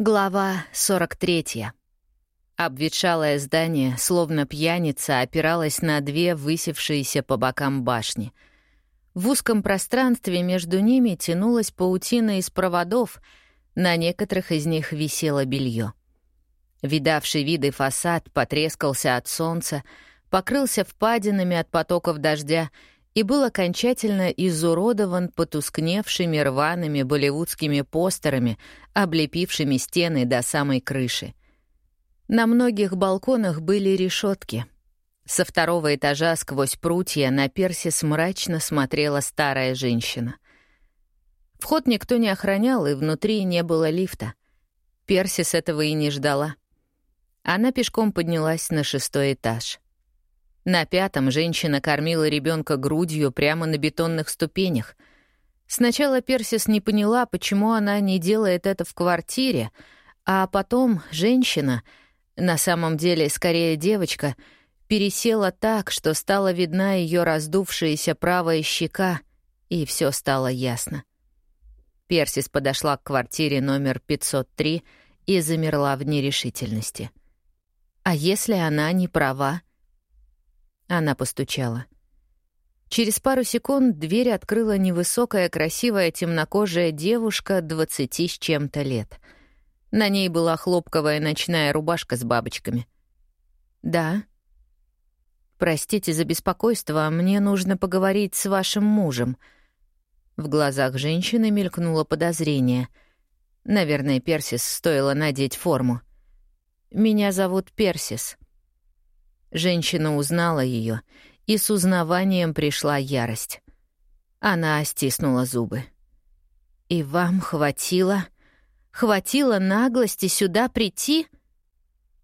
Глава 43. Обветшалое здание, словно пьяница, опиралось на две высевшиеся по бокам башни. В узком пространстве между ними тянулась паутина из проводов, на некоторых из них висело белье. Видавший виды фасад потрескался от солнца, покрылся впадинами от потоков дождя и был окончательно изуродован потускневшими рваными болливудскими постерами, облепившими стены до самой крыши. На многих балконах были решетки. Со второго этажа сквозь прутья на Персис мрачно смотрела старая женщина. Вход никто не охранял, и внутри не было лифта. Персис этого и не ждала. Она пешком поднялась на шестой этаж. На пятом женщина кормила ребенка грудью прямо на бетонных ступенях. Сначала Персис не поняла, почему она не делает это в квартире, а потом женщина, на самом деле скорее девочка, пересела так, что стала видна ее раздувшаяся правая щека, и все стало ясно. Персис подошла к квартире номер 503 и замерла в нерешительности. А если она не права? Она постучала. Через пару секунд дверь открыла невысокая, красивая, темнокожая девушка двадцати с чем-то лет. На ней была хлопковая ночная рубашка с бабочками. «Да?» «Простите за беспокойство, мне нужно поговорить с вашим мужем». В глазах женщины мелькнуло подозрение. Наверное, Персис стоило надеть форму. «Меня зовут Персис». Женщина узнала ее, и с узнаванием пришла ярость. Она стиснула зубы. «И вам хватило? Хватило наглости сюда прийти?»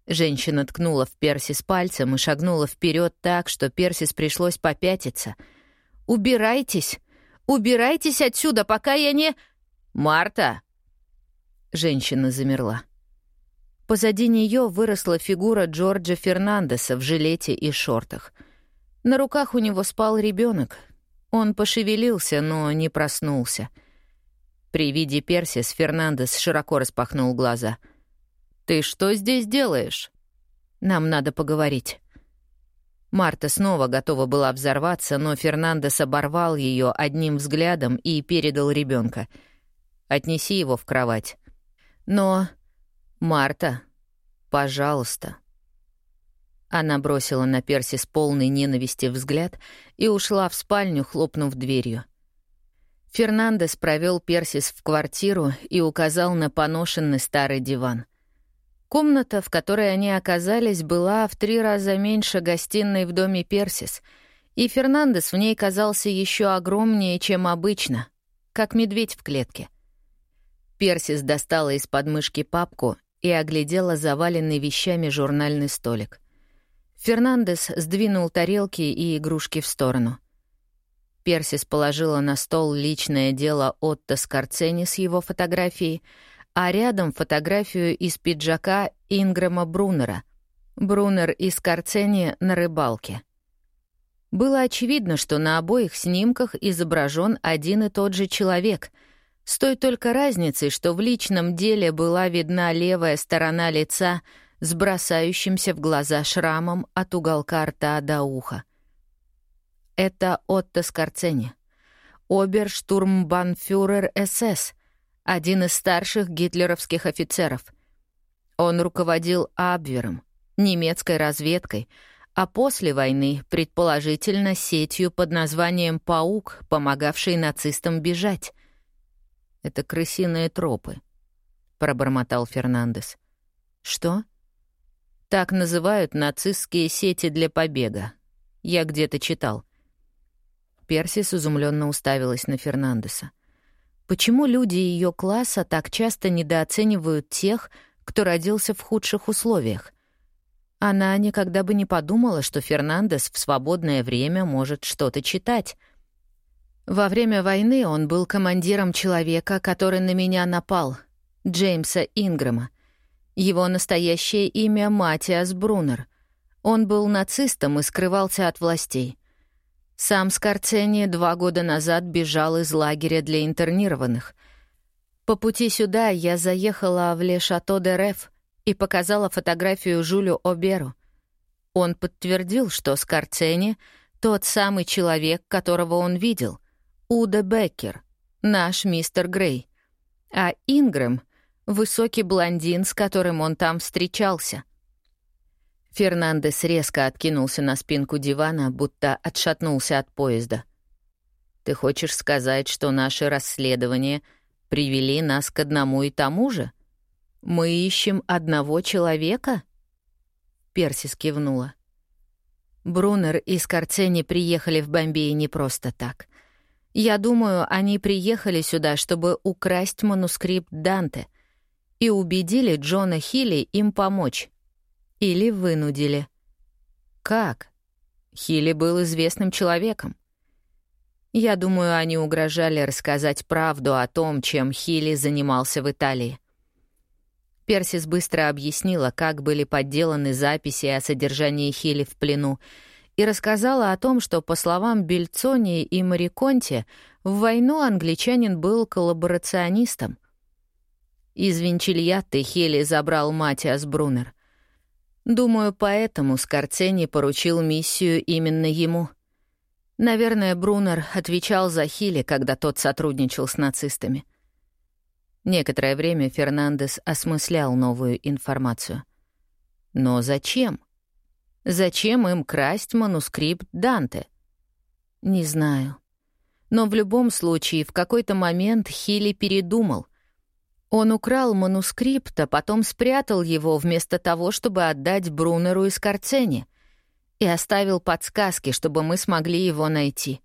Женщина ткнула в Персис пальцем и шагнула вперед так, что Персис пришлось попятиться. «Убирайтесь! Убирайтесь отсюда, пока я не...» «Марта!» Женщина замерла. Позади нее выросла фигура Джорджа Фернандеса в жилете и шортах. На руках у него спал ребенок. Он пошевелился, но не проснулся. При виде Персис Фернандес широко распахнул глаза. «Ты что здесь делаешь?» «Нам надо поговорить». Марта снова готова была взорваться, но Фернандес оборвал ее одним взглядом и передал ребенка. «Отнеси его в кровать». «Но...» «Марта, пожалуйста». Она бросила на Перси с полной ненависти взгляд и ушла в спальню, хлопнув дверью. Фернандес провел Персис в квартиру и указал на поношенный старый диван. Комната, в которой они оказались, была в три раза меньше гостиной в доме Персис, и Фернандес в ней казался еще огромнее, чем обычно, как медведь в клетке. Персис достала из подмышки папку и оглядела заваленный вещами журнальный столик. Фернандес сдвинул тарелки и игрушки в сторону. Персис положила на стол личное дело Отто Скорцени с его фотографией, а рядом фотографию из пиджака Инграма Брунера. Брунер и Скорцени на рыбалке. Было очевидно, что на обоих снимках изображен один и тот же человек — с той только разницей, что в личном деле была видна левая сторона лица с бросающимся в глаза шрамом от уголка рта до уха. Это Отто Скорцени, оберштурмбанфюрер СС, один из старших гитлеровских офицеров. Он руководил Абвером, немецкой разведкой, а после войны, предположительно, сетью под названием «Паук», помогавшей нацистам бежать. Это крысиные тропы», — пробормотал Фернандес. «Что?» «Так называют нацистские сети для побега. Я где-то читал». Персис изумленно уставилась на Фернандеса. Почему люди ее класса так часто недооценивают тех, кто родился в худших условиях? Она никогда бы не подумала, что Фернандес в свободное время может что-то читать — во время войны он был командиром человека, который на меня напал, Джеймса Ингрэма. Его настоящее имя — Матиас Брунер. Он был нацистом и скрывался от властей. Сам Скорцени два года назад бежал из лагеря для интернированных. По пути сюда я заехала в Ле Шато де Реф и показала фотографию Жюлю Оберу. Он подтвердил, что Скорцени — тот самый человек, которого он видел, Уда Беккер, наш мистер Грей. А Ингрэм — высокий блондин, с которым он там встречался. Фернандес резко откинулся на спинку дивана, будто отшатнулся от поезда. «Ты хочешь сказать, что наше расследование — привели нас к одному и тому же? Мы ищем одного человека?» Персис кивнула. Брунер и Скорцени приехали в Бомбей не просто так. Я думаю, они приехали сюда, чтобы украсть манускрипт Данте и убедили Джона Хилли им помочь. Или вынудили. Как? Хилли был известным человеком. Я думаю, они угрожали рассказать правду о том, чем Хилли занимался в Италии. Персис быстро объяснила, как были подделаны записи о содержании Хилли в плену, и рассказала о том, что, по словам Бельцони и Мариконте, в войну англичанин был коллаборационистом. Из Винчильятты Хилли забрал Матиас Брунер. Думаю, поэтому Скорцени поручил миссию именно ему — Наверное, Брунер отвечал за Хилли, когда тот сотрудничал с нацистами. Некоторое время Фернандес осмыслял новую информацию. Но зачем? Зачем им красть манускрипт Данте? Не знаю. Но в любом случае в какой-то момент Хилли передумал. Он украл манускрипт, а потом спрятал его вместо того, чтобы отдать Брунеру из Карцени — и оставил подсказки, чтобы мы смогли его найти.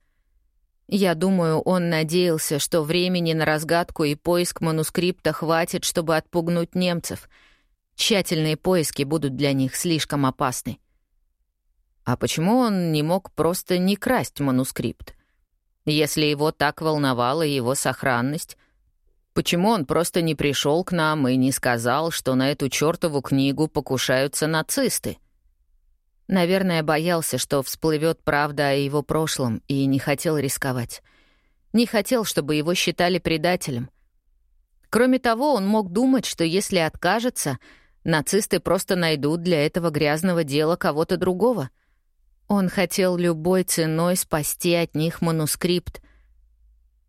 Я думаю, он надеялся, что времени на разгадку и поиск манускрипта хватит, чтобы отпугнуть немцев. Тщательные поиски будут для них слишком опасны. А почему он не мог просто не красть манускрипт? Если его так волновала его сохранность, почему он просто не пришел к нам и не сказал, что на эту чертову книгу покушаются нацисты? Наверное, боялся, что всплывет правда о его прошлом, и не хотел рисковать. Не хотел, чтобы его считали предателем. Кроме того, он мог думать, что если откажется, нацисты просто найдут для этого грязного дела кого-то другого. Он хотел любой ценой спасти от них манускрипт.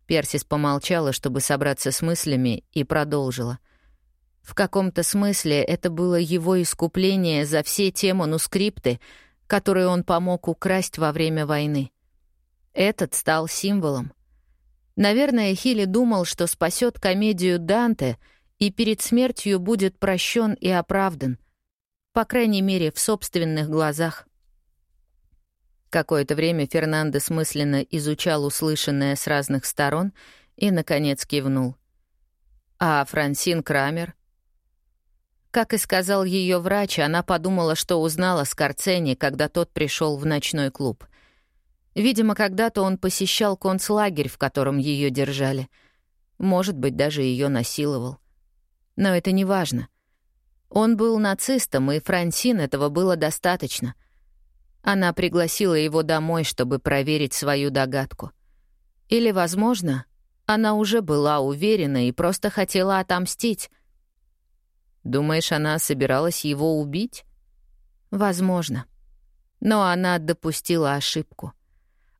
Персис помолчала, чтобы собраться с мыслями, и продолжила — в каком-то смысле это было его искупление за все те манускрипты, которые он помог украсть во время войны. Этот стал символом. Наверное, Хилли думал, что спасет комедию Данте и перед смертью будет прощен и оправдан. По крайней мере, в собственных глазах. Какое-то время Фернандо смысленно изучал услышанное с разных сторон и, наконец, кивнул. А Франсин Крамер — как и сказал ее врач, она подумала, что узнала Скорцени, когда тот пришел в ночной клуб. Видимо, когда-то он посещал концлагерь, в котором ее держали. Может быть, даже ее насиловал. Но это не важно. Он был нацистом, и Франсин этого было достаточно. Она пригласила его домой, чтобы проверить свою догадку. Или, возможно, она уже была уверена и просто хотела отомстить — Думаешь, она собиралась его убить? Возможно. Но она допустила ошибку.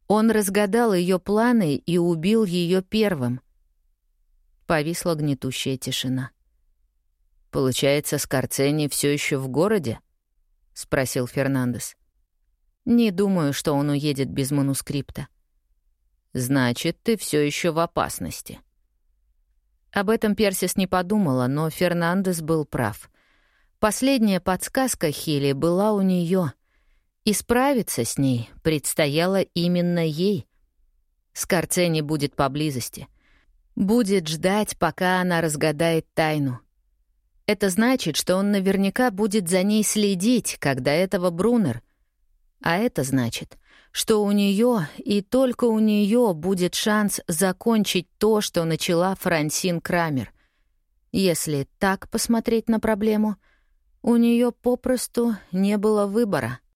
Он разгадал ее планы и убил ее первым. Повисла гнетущая тишина. «Получается, Скорцени все еще в городе?» — спросил Фернандес. «Не думаю, что он уедет без манускрипта». «Значит, ты все еще в опасности», об этом Персис не подумала, но Фернандес был прав. Последняя подсказка Хилли была у нее. И справиться с ней предстояло именно ей. Скорцени будет поблизости. Будет ждать, пока она разгадает тайну. Это значит, что он наверняка будет за ней следить, когда этого Брунер. А это значит, что у нее и только у нее будет шанс закончить то, что начала Франсин Крамер. Если так посмотреть на проблему, у нее попросту не было выбора —